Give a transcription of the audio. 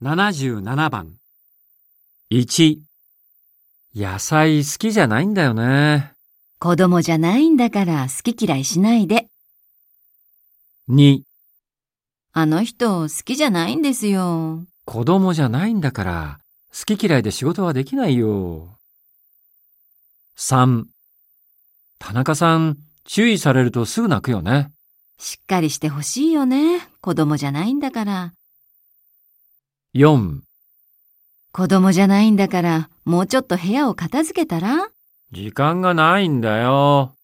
77番。1、野菜好きじゃないんだよね。子供じゃないんだから好き嫌いしないで。2、あの人好きじゃないんですよ。子供じゃないんだから、好き嫌いで仕事はできないよ。3、田中さん、注意されるとすぐ泣くよね。しっかりしてほしいよね。子供じゃないんだから。4、子供じゃないんだから、もうちょっと部屋を片付けたら？時間がないんだよ。